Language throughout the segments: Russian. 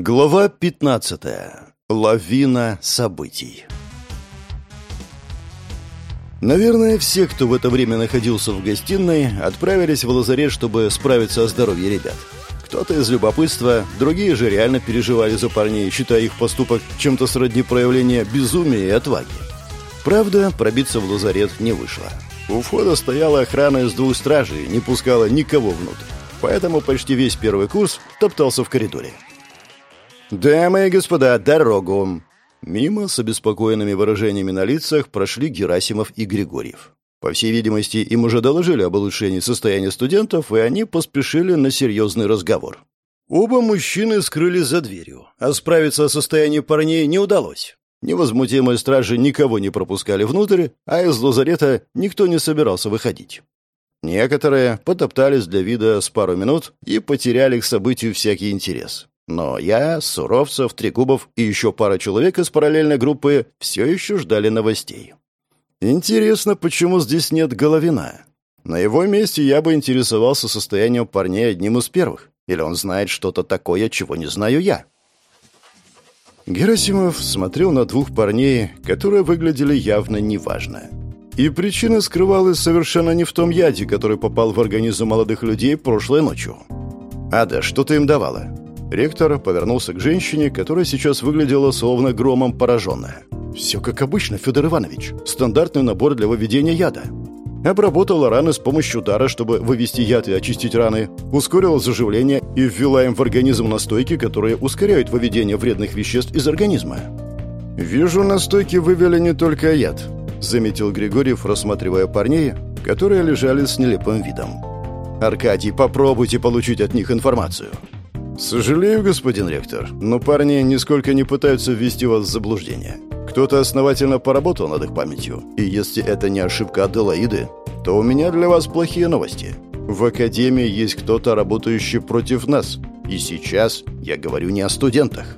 Глава 15. Лавина событий. Наверное, все, кто в это время находился в гостиной, отправились в лазарет, чтобы справиться о здоровье ребят. Кто-то из любопытства, другие же реально переживали за парней, считая их поступок чем-то сродни проявления безумия и отваги. Правда, пробиться в лазарет не вышло. У входа стояла охрана из двух стражей, не пускала никого внутрь. Поэтому почти весь первый курс топтался в коридоре. «Дамы и господа, дорогу!» Мимо с обеспокоенными выражениями на лицах прошли Герасимов и Григорьев. По всей видимости, им уже доложили об улучшении состояния студентов, и они поспешили на серьезный разговор. Оба мужчины скрылись за дверью, а справиться о состоянии парней не удалось. Невозмутимые стражи никого не пропускали внутрь, а из лазарета никто не собирался выходить. Некоторые потоптались для вида с пару минут и потеряли к событию всякий интерес. Но я, Суровцев, Трегубов и еще пара человек из параллельной группы все еще ждали новостей. Интересно, почему здесь нет Головина? На его месте я бы интересовался состоянием парней одним из первых. Или он знает что-то такое, чего не знаю я? Герасимов смотрел на двух парней, которые выглядели явно неважно. И причина скрывалась совершенно не в том яде, который попал в организм молодых людей прошлой ночью. «Ада, что ты им давала?» Ректор повернулся к женщине, которая сейчас выглядела словно громом пораженная. «Все как обычно, Федор Иванович. Стандартный набор для выведения яда. Обработала раны с помощью дара, чтобы вывести яд и очистить раны, ускорила заживление и ввела им в организм настойки, которые ускоряют выведение вредных веществ из организма. «Вижу, настойки вывели не только яд», — заметил Григорьев, рассматривая парней, которые лежали с нелепым видом. «Аркадий, попробуйте получить от них информацию». «Сожалею, господин ректор, но парни нисколько не пытаются ввести вас в заблуждение. Кто-то основательно поработал над их памятью, и если это не ошибка Аделаиды, то у меня для вас плохие новости. В Академии есть кто-то, работающий против нас, и сейчас я говорю не о студентах».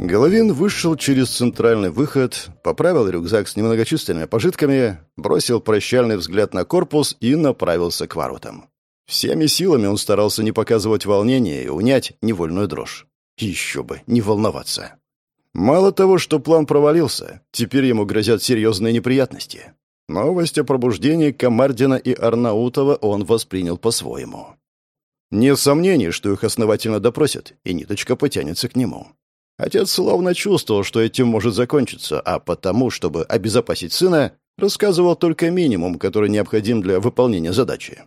Головин вышел через центральный выход, поправил рюкзак с немногочисленными пожитками, бросил прощальный взгляд на корпус и направился к воротам. Всеми силами он старался не показывать волнения и унять невольную дрожь. Еще бы, не волноваться. Мало того, что план провалился, теперь ему грозят серьезные неприятности. Новость о пробуждении Камардина и Арнаутова он воспринял по-своему. Нет сомнений, что их основательно допросят, и ниточка потянется к нему. Отец словно чувствовал, что этим может закончиться, а потому, чтобы обезопасить сына, рассказывал только минимум, который необходим для выполнения задачи.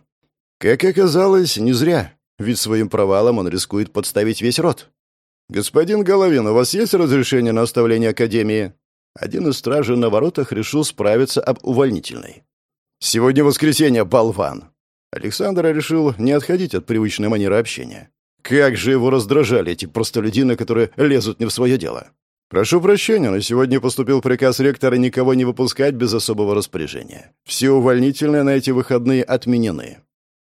Как оказалось, не зря, ведь своим провалом он рискует подставить весь род. «Господин Головин, у вас есть разрешение на оставление Академии?» Один из стражей на воротах решил справиться об увольнительной. «Сегодня воскресенье, болван!» Александр решил не отходить от привычной манеры общения. Как же его раздражали эти простолюдины, которые лезут не в свое дело. «Прошу прощения, но сегодня поступил приказ ректора никого не выпускать без особого распоряжения. Все увольнительные на эти выходные отменены.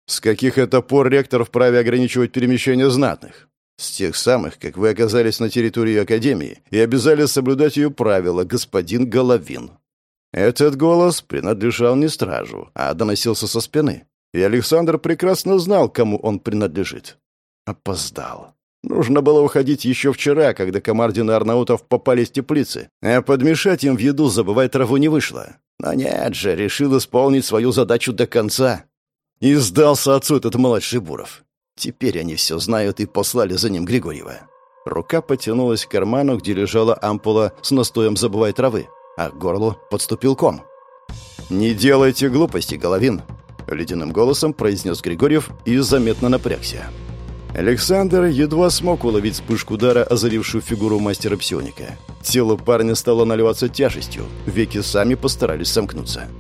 С каких это пор ректор вправе ограничивать перемещение знатных? С тех самых, как вы оказались на территории Академии и обязали соблюдать ее правила, господин Головин. Этот голос принадлежал не стражу, а доносился со спины. И Александр прекрасно знал, кому он принадлежит. Опоздал. Нужно было уходить еще вчера, когда Комардин и Арнаутов попали в теплицы, а подмешать им в еду забывать траву не вышло. Но нет же, решил исполнить свою задачу до конца. И сдался отцу этот младший Буров. Теперь они все знают и послали за ним Григорьева. Рука потянулась к карману, где лежала ампула с настоем забывай травы, а к горлу подступил ком. «Не делайте глупости, Головин!» — ледяным голосом произнес Григорьев и заметно напрягся. Александр едва смог уловить вспышку удара, озарившую фигуру мастера псионика. Тело парня стало наливаться тяжестью, веки сами постарались сомкнуться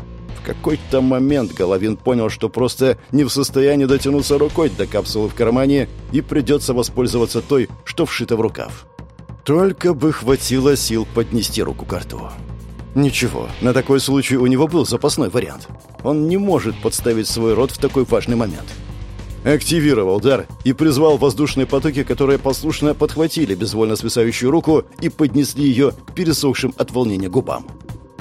какой-то момент Головин понял, что просто не в состоянии дотянуться рукой до капсулы в кармане и придется воспользоваться той, что вшита в рукав. Только бы хватило сил поднести руку к рту. Ничего, на такой случай у него был запасной вариант. Он не может подставить свой рот в такой важный момент. Активировал дар и призвал воздушные потоки, которые послушно подхватили безвольно свисающую руку и поднесли ее к пересохшим от волнения губам.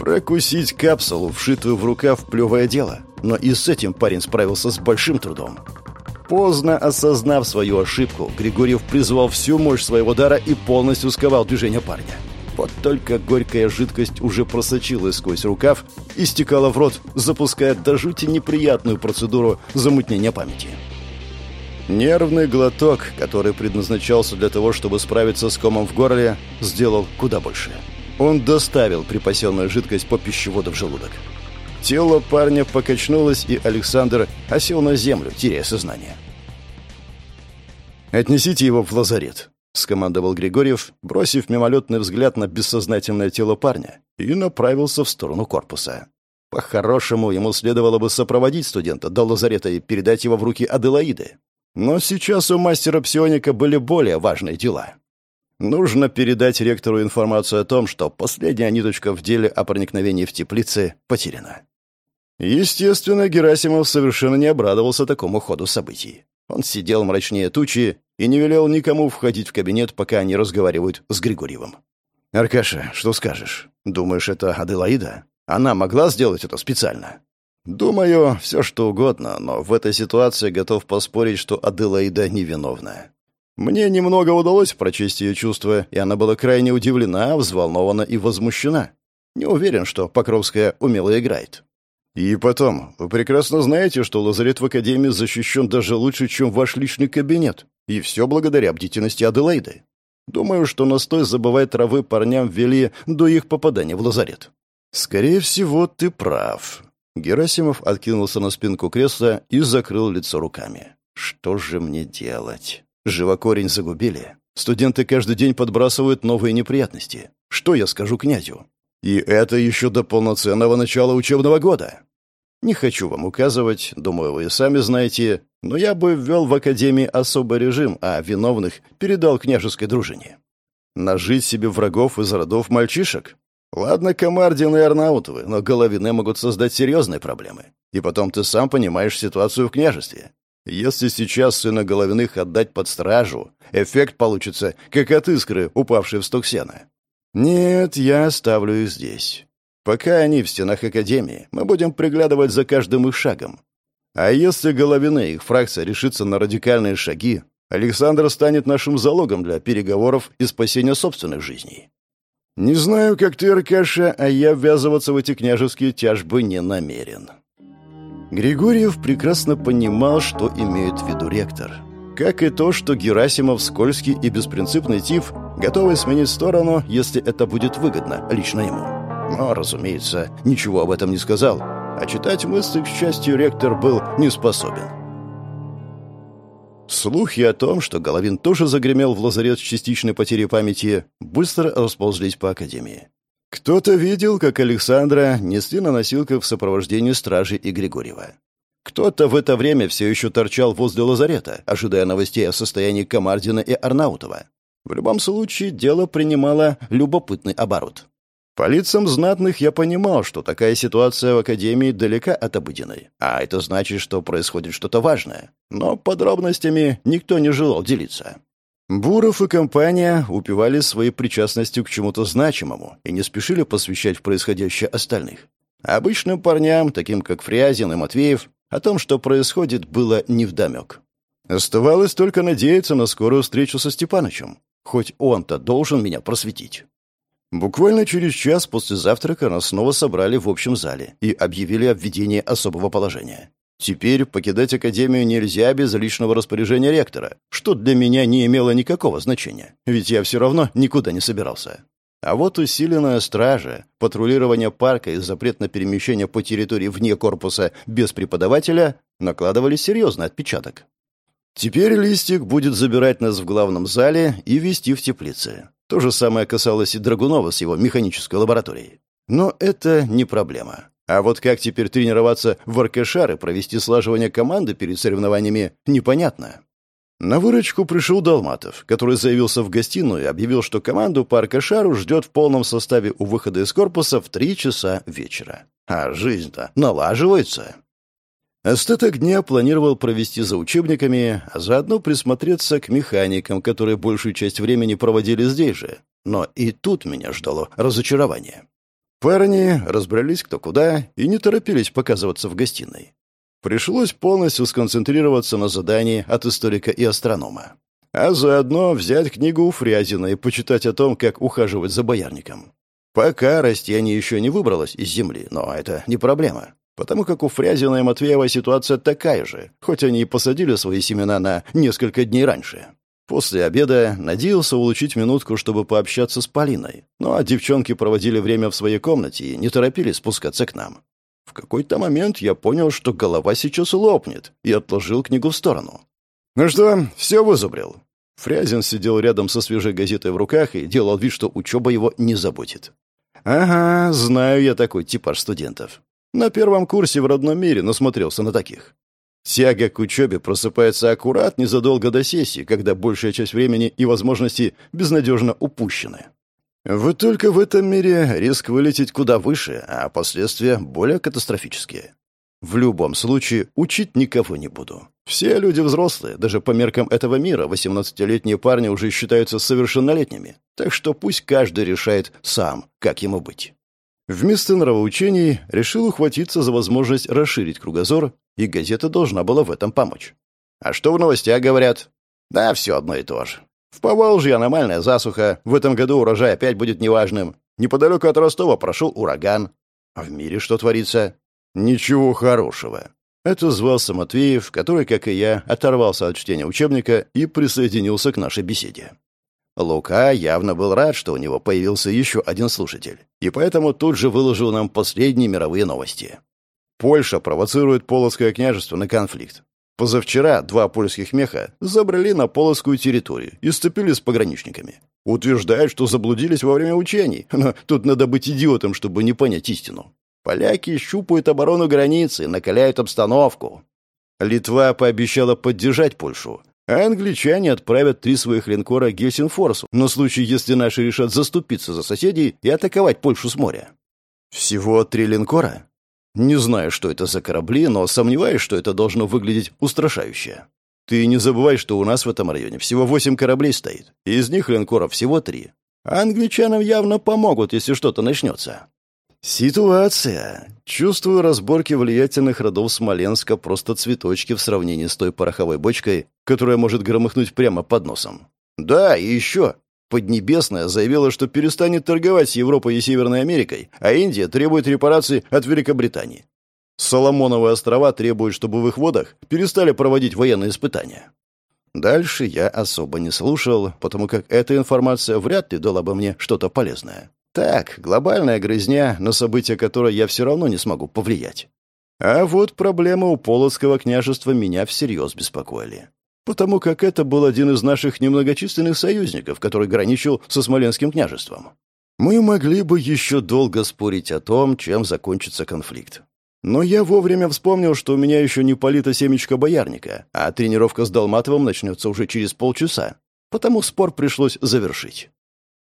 Прокусить капсулу, вшитую в рукав, плевое дело. Но и с этим парень справился с большим трудом. Поздно осознав свою ошибку, Григорьев призвал всю мощь своего удара и полностью сковал движение парня. Вот только горькая жидкость уже просочилась сквозь рукав и стекала в рот, запуская до жути неприятную процедуру замутнения памяти. Нервный глоток, который предназначался для того, чтобы справиться с комом в горле, сделал куда больше. Он доставил припасенную жидкость по пищеводу в желудок. Тело парня покачнулось, и Александр осел на землю, теряя сознание. «Отнесите его в лазарет», — скомандовал Григорьев, бросив мимолетный взгляд на бессознательное тело парня, и направился в сторону корпуса. По-хорошему, ему следовало бы сопроводить студента до лазарета и передать его в руки Аделаиды. Но сейчас у мастера псионика были более важные дела. Нужно передать ректору информацию о том, что последняя ниточка в деле о проникновении в теплицы потеряна. Естественно, Герасимов совершенно не обрадовался такому ходу событий. Он сидел мрачнее тучи и не велел никому входить в кабинет, пока они разговаривают с Григорьевым. «Аркаша, что скажешь? Думаешь, это Аделаида? Она могла сделать это специально?» «Думаю, все что угодно, но в этой ситуации готов поспорить, что Аделаида невиновна. Мне немного удалось прочесть ее чувства, и она была крайне удивлена, взволнована и возмущена. Не уверен, что Покровская умело играет. И потом, вы прекрасно знаете, что лазарет в Академии защищен даже лучше, чем ваш личный кабинет. И все благодаря бдительности Аделаиды. Думаю, что настой забывай травы парням ввели до их попадания в лазарет. Скорее всего, ты прав. Герасимов откинулся на спинку кресла и закрыл лицо руками. Что же мне делать? Живокорень загубили. Студенты каждый день подбрасывают новые неприятности. Что я скажу князю? И это еще до полноценного начала учебного года. Не хочу вам указывать, думаю, вы и сами знаете, но я бы ввел в Академии особый режим, а виновных передал княжеской дружине. Нажить себе врагов из родов мальчишек? Ладно, Комардин и Арнаутовы, но Головины могут создать серьезные проблемы. И потом ты сам понимаешь ситуацию в княжестве. Если сейчас сына Головиных отдать под стражу, эффект получится, как от искры, упавшей в сток сена. Нет, я оставлю их здесь. Пока они в стенах Академии, мы будем приглядывать за каждым их шагом. А если Головина их фракция решится на радикальные шаги, Александр станет нашим залогом для переговоров и спасения собственных жизней. Не знаю, как ты, Аркаша, а я ввязываться в эти княжеские тяжбы не намерен. Григорьев прекрасно понимал, что имеет в виду ректор. Как и то, что Герасимов скользкий и беспринципный тип, готовый сменить сторону, если это будет выгодно лично ему. Но, разумеется, ничего об этом не сказал, а читать мысли, к счастью, ректор был не способен. Слухи о том, что Головин тоже загремел в лазарет с частичной потерей памяти, быстро расползлись по Академии. Кто-то видел, как Александра несли на носилках в сопровождении стражи и Григорьева. Кто-то в это время все еще торчал возле лазарета, ожидая новостей о состоянии Комардина и Арнаутова. В любом случае, дело принимало любопытный оборот. По лицам знатных я понимал, что такая ситуация в Академии далека от обыденной, а это значит, что происходит что-то важное. Но подробностями никто не желал делиться. Буров и компания упивали своей причастностью к чему-то значимому и не спешили посвящать в происходящее остальных. Обычным парням, таким как Фрязин и Матвеев, о том, что происходит, было невдомек. Оставалось только надеяться на скорую встречу со Степанычем. Хоть он-то должен меня просветить. Буквально через час после завтрака нас снова собрали в общем зале и объявили о введении особого положения. Теперь покидать академию нельзя без личного распоряжения ректора, что для меня не имело никакого значения, ведь я все равно никуда не собирался. А вот усиленная стража, патрулирование парка и запрет на перемещение по территории вне корпуса без преподавателя накладывали серьезный отпечаток. Теперь Листик будет забирать нас в главном зале и вести в теплице. То же самое касалось и Драгунова с его механической лабораторией. Но это не проблема. А вот как теперь тренироваться в аркешар провести слаживание команды перед соревнованиями, непонятно. На выручку пришел Долматов, который заявился в гостиную и объявил, что команду по Аркашару ждет в полном составе у выхода из корпуса в три часа вечера. А жизнь-то налаживается. Остаток дня планировал провести за учебниками, а заодно присмотреться к механикам, которые большую часть времени проводили здесь же. Но и тут меня ждало разочарование. Парни разбрались кто куда и не торопились показываться в гостиной. Пришлось полностью сконцентрироваться на задании от историка и астронома. А заодно взять книгу у Фрязина и почитать о том, как ухаживать за боярником. Пока растение еще не выбралось из земли, но это не проблема. Потому как у Фрязина и Матвеева ситуация такая же, хоть они и посадили свои семена на несколько дней раньше. После обеда надеялся улучшить минутку, чтобы пообщаться с Полиной. Ну а девчонки проводили время в своей комнате и не торопились спускаться к нам. В какой-то момент я понял, что голова сейчас лопнет, и отложил книгу в сторону. «Ну что, все вызубрил?» Фрязин сидел рядом со свежей газетой в руках и делал вид, что учеба его не заботит. «Ага, знаю я такой типаж студентов. На первом курсе в родном мире насмотрелся на таких. Тяга к учебе просыпается аккурат незадолго до сессии, когда большая часть времени и возможностей безнадежно упущены. Вы только в этом мире риск вылететь куда выше, а последствия более катастрофические. В любом случае, учить никого не буду. Все люди взрослые, даже по меркам этого мира 18-летние парни уже считаются совершеннолетними. Так что пусть каждый решает сам, как ему быть. Вместо нравоучений решил ухватиться за возможность расширить кругозор, и газета должна была в этом помочь. А что в новостях говорят? Да, все одно и то же. В Поволжье аномальная засуха, в этом году урожай опять будет неважным. Неподалеку от Ростова прошел ураган. А в мире что творится? Ничего хорошего. Это звался Матвеев, который, как и я, оторвался от чтения учебника и присоединился к нашей беседе. Лука явно был рад, что у него появился еще один слушатель, и поэтому тут же выложил нам последние мировые новости. Польша провоцирует Полоцкое княжество на конфликт. Позавчера два польских меха забрали на полоцкую территорию и сцепились с пограничниками. Утверждают, что заблудились во время учений, но тут надо быть идиотом, чтобы не понять истину. Поляки щупают оборону границы, накаляют обстановку. Литва пообещала поддержать Польшу, а англичане отправят три своих линкора Гельсинфорсу на случай, если наши решат заступиться за соседей и атаковать Польшу с моря. Всего три линкора? Не знаю, что это за корабли, но сомневаюсь, что это должно выглядеть устрашающе. Ты не забывай, что у нас в этом районе всего восемь кораблей стоит, из них линкоров всего три. Англичанам явно помогут, если что-то начнется. Ситуация. Чувствую разборки влиятельных родов Смоленска просто цветочки в сравнении с той пороховой бочкой, которая может громыхнуть прямо под носом. Да, и еще. Поднебесная заявила, что перестанет торговать с Европой и Северной Америкой, а Индия требует репараций от Великобритании. Соломоновые острова требуют, чтобы в их водах перестали проводить военные испытания. Дальше я особо не слушал, потому как эта информация вряд ли дала бы мне что-то полезное. Так, глобальная грызня, на события которой я все равно не смогу повлиять. А вот проблемы у Полоцкого княжества меня всерьез беспокоили. Потому как это был один из наших немногочисленных союзников, который граничил со Смоленским княжеством. Мы могли бы еще долго спорить о том, чем закончится конфликт. Но я вовремя вспомнил, что у меня еще не полита семечко боярника, а тренировка с Долматовым начнется уже через полчаса. Потому спор пришлось завершить.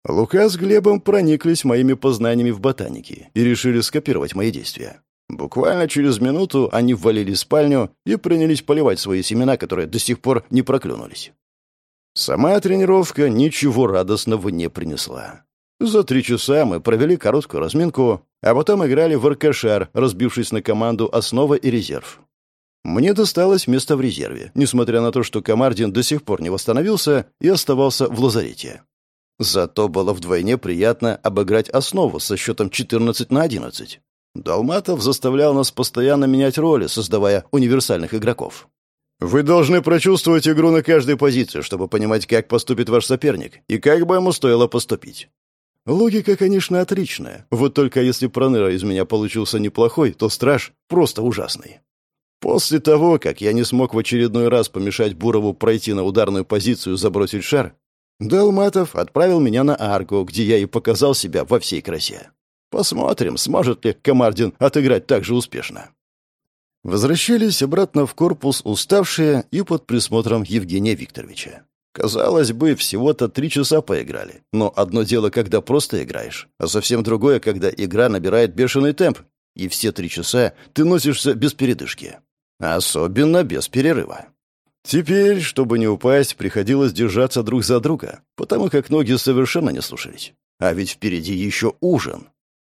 Лука с Глебом прониклись моими познаниями в ботанике и решили скопировать мои действия. Буквально через минуту они ввалили в спальню и принялись поливать свои семена, которые до сих пор не проклюнулись. Сама тренировка ничего радостного не принесла. За три часа мы провели короткую разминку, а потом играли в РКШР, разбившись на команду «Основа» и «Резерв». Мне досталось место в резерве, несмотря на то, что Комардин до сих пор не восстановился и оставался в лазарете. Зато было вдвойне приятно обыграть основу со счетом 14 на 11. Долматов заставлял нас постоянно менять роли, создавая универсальных игроков. Вы должны прочувствовать игру на каждой позиции, чтобы понимать, как поступит ваш соперник и как бы ему стоило поступить. Логика, конечно, отличная. Вот только если проныра из меня получился неплохой, то страж просто ужасный. После того, как я не смог в очередной раз помешать Бурову пройти на ударную позицию забросить шар, Далматов отправил меня на арку, где я и показал себя во всей красе. Посмотрим, сможет ли Комардин отыграть так же успешно. Возвращались обратно в корпус уставшие и под присмотром Евгения Викторовича. Казалось бы, всего-то три часа поиграли. Но одно дело, когда просто играешь, а совсем другое, когда игра набирает бешеный темп, и все три часа ты носишься без передышки. Особенно без перерыва. Теперь, чтобы не упасть, приходилось держаться друг за друга, потому как ноги совершенно не слушались. А ведь впереди еще ужин.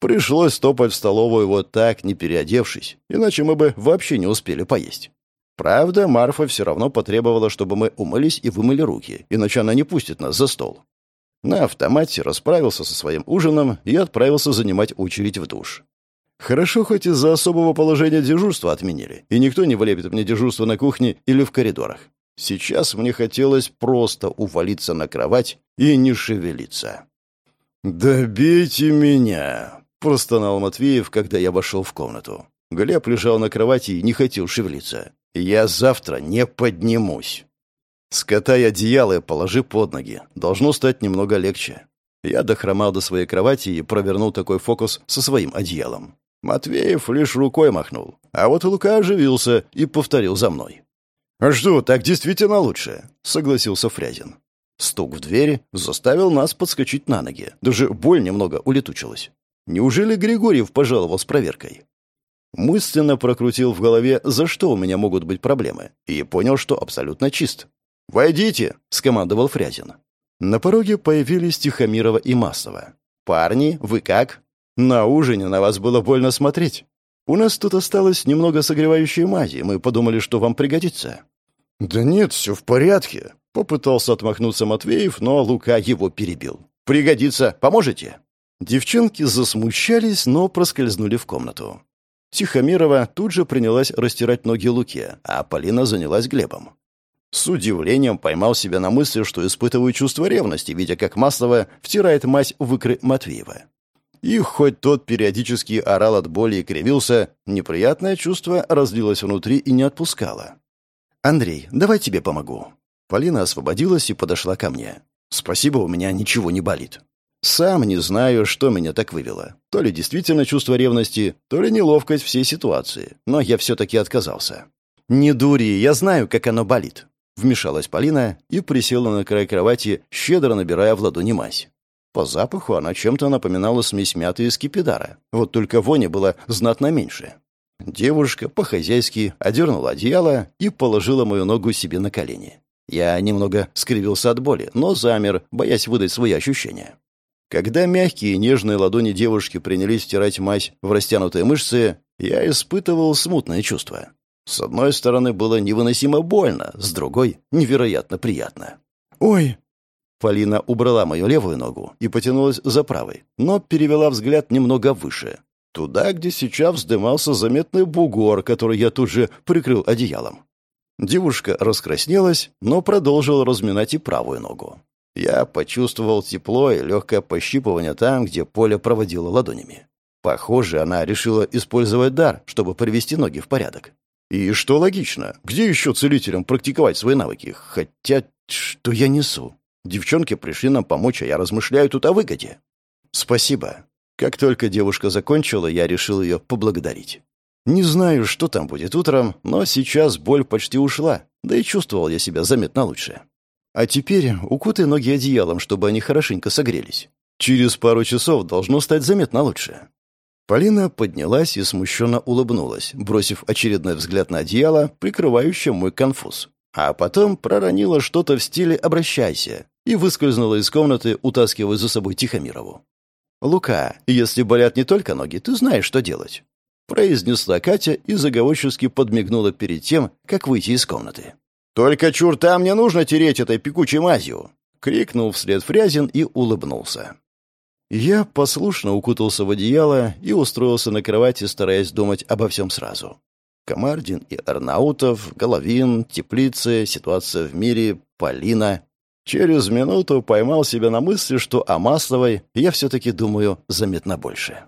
Пришлось топать в столовую вот так, не переодевшись, иначе мы бы вообще не успели поесть. Правда, Марфа все равно потребовала, чтобы мы умылись и вымыли руки, иначе она не пустит нас за стол. На автомате расправился со своим ужином и отправился занимать очередь в душ. Хорошо, хоть из-за особого положения дежурства отменили, и никто не влепит мне дежурство на кухне или в коридорах. Сейчас мне хотелось просто увалиться на кровать и не шевелиться. «Добейте меня!» — простонал Матвеев, когда я вошел в комнату. Глеб лежал на кровати и не хотел шевелиться. «Я завтра не поднимусь». «Скатай одеяло и положи под ноги. Должно стать немного легче». Я дохромал до своей кровати и провернул такой фокус со своим одеялом. Матвеев лишь рукой махнул, а вот Лука оживился и повторил за мной. «А что, так действительно лучше?» — согласился Фрязин. Стук в двери заставил нас подскочить на ноги. Даже боль немного улетучилась. Неужели Григорьев пожаловал с проверкой? Мысленно прокрутил в голове, за что у меня могут быть проблемы, и понял, что абсолютно чист. «Войдите!» — скомандовал Фрязин. На пороге появились Тихомирова и Маслова. «Парни, вы как?» «На ужине на вас было больно смотреть. У нас тут осталось немного согревающей мази, мы подумали, что вам пригодится». «Да нет, все в порядке», — попытался отмахнуться Матвеев, но Лука его перебил. «Пригодится. Поможете?» Девчонки засмущались, но проскользнули в комнату. Тихомирова тут же принялась растирать ноги Луке, а Полина занялась Глебом. С удивлением поймал себя на мысли, что испытываю чувство ревности, видя, как Маслова втирает мазь в икры Матвеева. И хоть тот периодически орал от боли и кривился, неприятное чувство разлилось внутри и не отпускало. «Андрей, давай тебе помогу». Полина освободилась и подошла ко мне. «Спасибо, у меня ничего не болит». Сам не знаю, что меня так вывело. То ли действительно чувство ревности, то ли неловкость всей ситуации. Но я все-таки отказался. «Не дури, я знаю, как оно болит», — вмешалась Полина и присела на край кровати, щедро набирая в ладони мазь. По запаху она чем-то напоминала смесь мяты и скипидара. Вот только вони было знатно меньше. Девушка по-хозяйски одернула одеяло и положила мою ногу себе на колени. Я немного скривился от боли, но замер, боясь выдать свои ощущения. Когда мягкие и нежные ладони девушки принялись стирать мазь в растянутые мышцы, я испытывал смутное чувство. С одной стороны, было невыносимо больно, с другой — невероятно приятно. «Ой!» Полина убрала мою левую ногу и потянулась за правой, но перевела взгляд немного выше. Туда, где сейчас вздымался заметный бугор, который я тут же прикрыл одеялом. Девушка раскраснелась, но продолжила разминать и правую ногу. Я почувствовал тепло и легкое пощипывание там, где Поля проводила ладонями. Похоже, она решила использовать дар, чтобы привести ноги в порядок. И что логично, где еще целителям практиковать свои навыки? Хотя, что я несу? Девчонки пришли нам помочь, а я размышляю тут о выгоде. Спасибо. Как только девушка закончила, я решил ее поблагодарить. Не знаю, что там будет утром, но сейчас боль почти ушла, да и чувствовал я себя заметно лучше. А теперь укутай ноги одеялом, чтобы они хорошенько согрелись. Через пару часов должно стать заметно лучше». Полина поднялась и смущенно улыбнулась, бросив очередной взгляд на одеяло, прикрывающее мой конфуз. А потом проронила что-то в стиле «обращайся» и выскользнула из комнаты, утаскивая за собой Тихомирову. «Лука, если болят не только ноги, ты знаешь, что делать», — произнесла Катя и заговорчески подмигнула перед тем, как выйти из комнаты. «Только чурта мне нужно тереть этой пекучей мазью!» — крикнул вслед Фрязин и улыбнулся. Я послушно укутался в одеяло и устроился на кровати, стараясь думать обо всем сразу. Комардин и Арнаутов, Головин, теплицы, ситуация в мире, Полина. Через минуту поймал себя на мысли, что о Масловой я все-таки думаю заметно больше.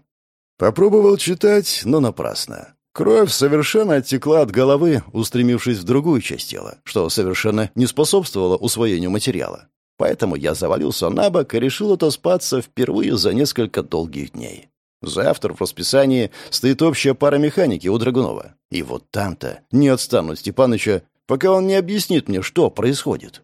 Попробовал читать, но напрасно. Кровь совершенно оттекла от головы, устремившись в другую часть тела, что совершенно не способствовало усвоению материала. Поэтому я завалился на бок и решил отоспаться впервые за несколько долгих дней. Завтра в расписании стоит общая пара механики у Драгунова. И вот там-то не отстану от Степаныча, пока он не объяснит мне, что происходит.